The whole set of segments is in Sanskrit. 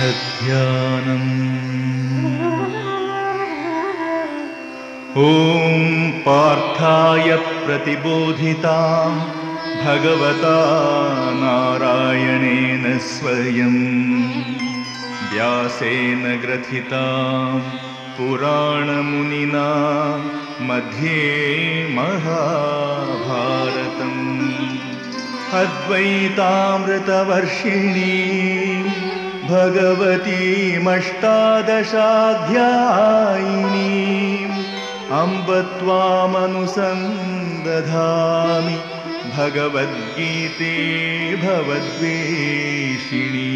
ध्यानम् ॐ पार्थाय प्रतिबोधितां भगवता नारायणेन स्वयं। व्यासेन ग्रथितां पुराणमुनिना मध्ये महाभारतम्। अद्वैतामृतवर्षिणी भगवतीमष्टादशाध्यायिनी अम्ब त्वामनुसन्दधामि भगवद्गीते भवद्वेषिणी।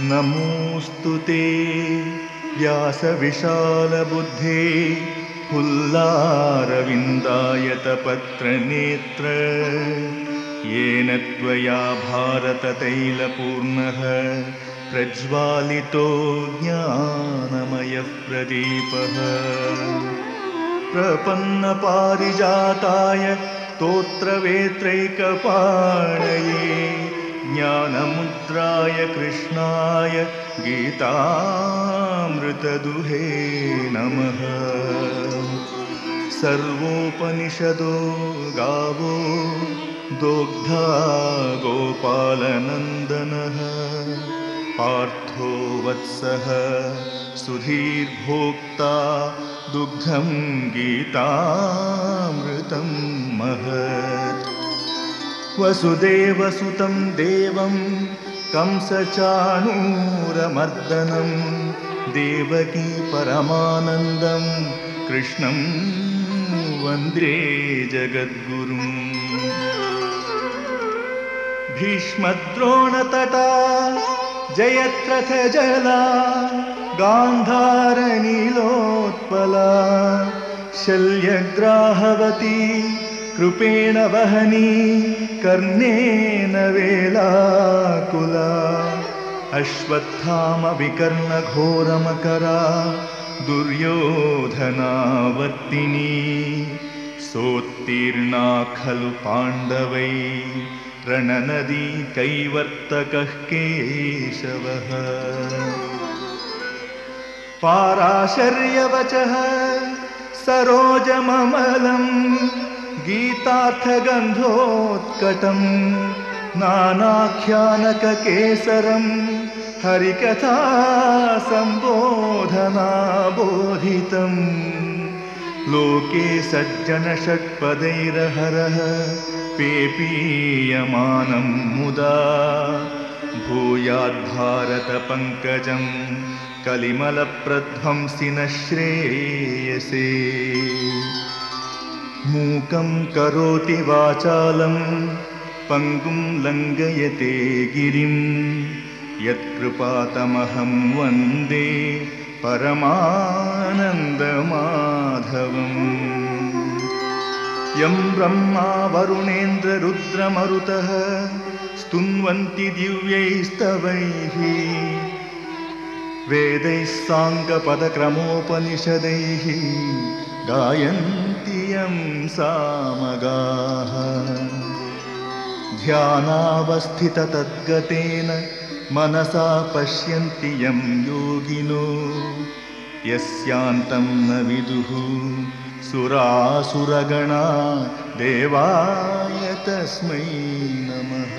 नमोऽस्तु ते व्यासविशालबुद्धे फुल्लारविन्दायतपत्रनेत्र येन त्वया भारततैलपूर्णः प्रज्वालितो ज्ञानमयः प्रदीपः। प्रपन्नपारिजाताय तोत्रवेत्रैकपाणये ज्ञानमुद्राय कृष्णाय गीतामृतदुहे नमः। सर्वोपनिषदो गावो दोग्धा गोपालनन्दनः पार्थो वत्सः सुधीर्भोक्ता दुग्धं गीतामृतं महत्। वसुदेवसुतं देवं देवकी परमानन्दं कृष्णं वंदे जगद्गुरुम्। भीष्मद्रोणतटा जयत्रथजला गान्धारनीलोत्पला शल्यग्राहवती कृपेण वहनी कर्णेन वेलाकुला अश्वत्थामविकर्णघोरमकरा दुर्योधनावर्तिनी सोत्तीर्णा खलु पाण्डवै। रणनदी कैवर्तकः केशवः। पाराशर्यवचः सरोजममलम् गीतार्थगन्धोत्कटम् नानाख्यानककेसरम् हरिकथा सम्बोधनाबोधितम् लोके सज्जनषट्पदैरहरः पेपीयमानं मुदा भूयाद्भारतपङ्कजं कलिमलप्रध्वंसि श्रेयसे मूकं करोति वाचालं पङ्गुं लङ्घयते गिरिं। यत्कृपातमहं वन्दे परमानन्दमाधवम्। यं ब्रह्मा वरुणेन्द्ररुद्रमरुतः स्तुन्वन्ति दिव्यैस्तवैः। वेदैः साङ्गपदक्रमोपनिषदैः गायन्ति यं सामगाः। ध्यानावस्थिततद्गतेन मनसा पश्यन्ति यं योगिनो। यस्यान्तं न विदुः। सुरासुरगणा देवाय तस्मै नमः